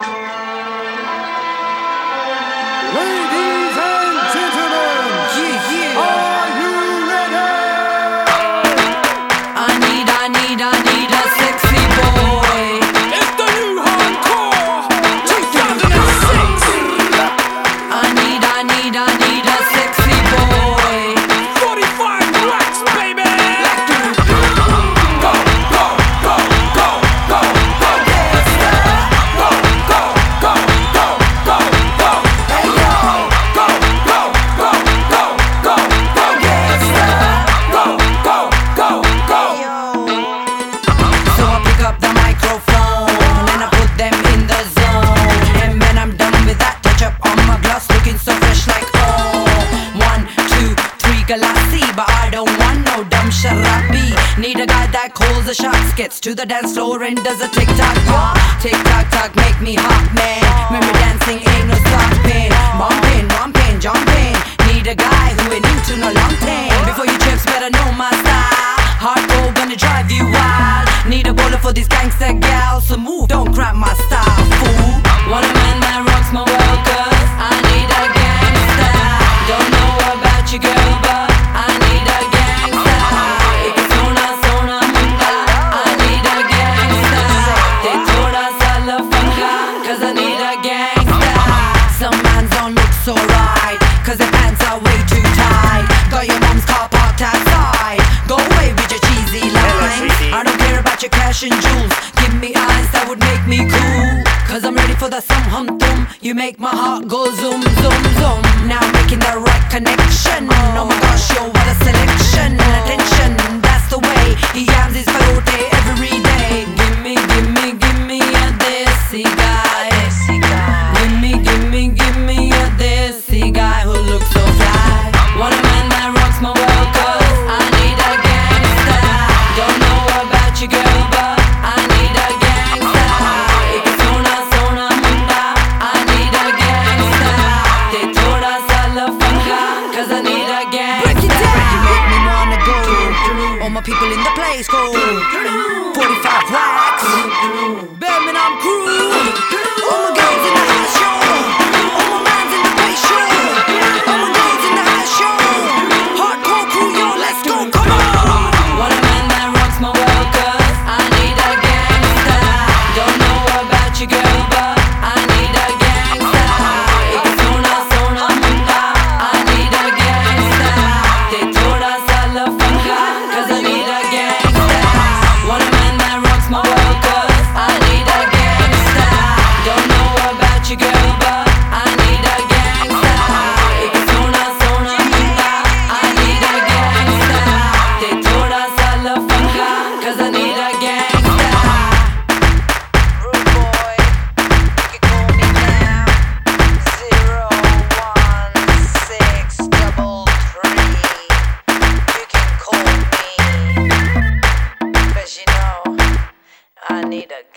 Ladies dumb sharabi. Need a guy that calls the shots, gets to the dance floor and does a tick tock. Yeah. Tick tock tock, make me hot man. We dancing, ain't no stopping. Bumping, bumping, jumping. Need a guy who ain't into no long thing. Before you chips, better know my style. Hardcore gonna drive you wild. Need a bowler for these gangster gals. So move, don't grab my style, fool. Want a man I don't care about your cash and jewels. Give me eyes that would make me cool. Cause I'm ready for that some hum tum. You make my heart go zoom, zoom, zoom. Now I'm making the right connection. Oh my gosh, yo, what a selection. my people in the place called. need a